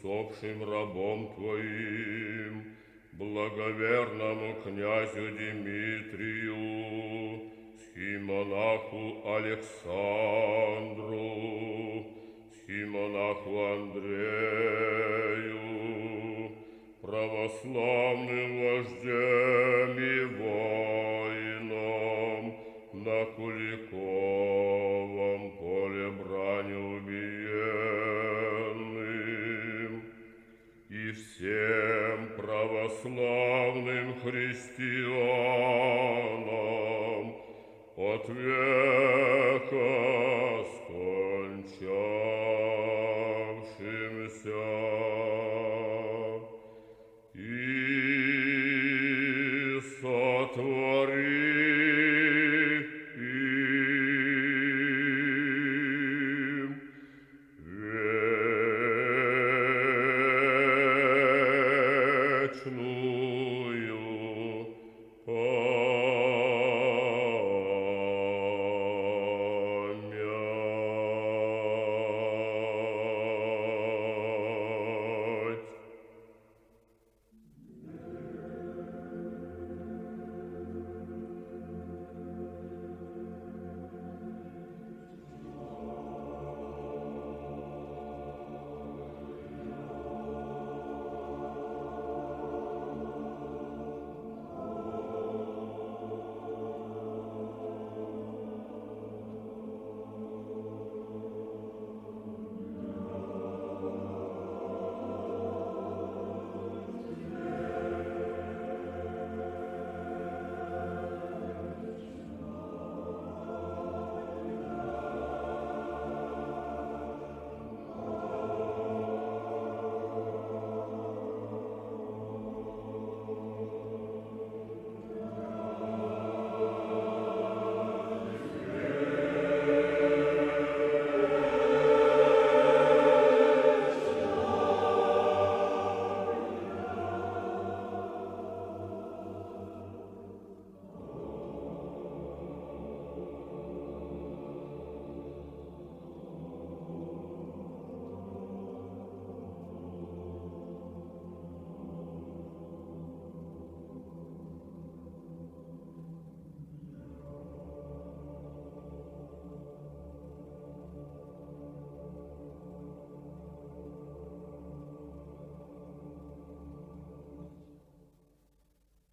хорошим рабом Твоим, благоверному князю Дмитрию, схимонаху Александру, схимонаху Андрею, православным вождем православным христианам ответ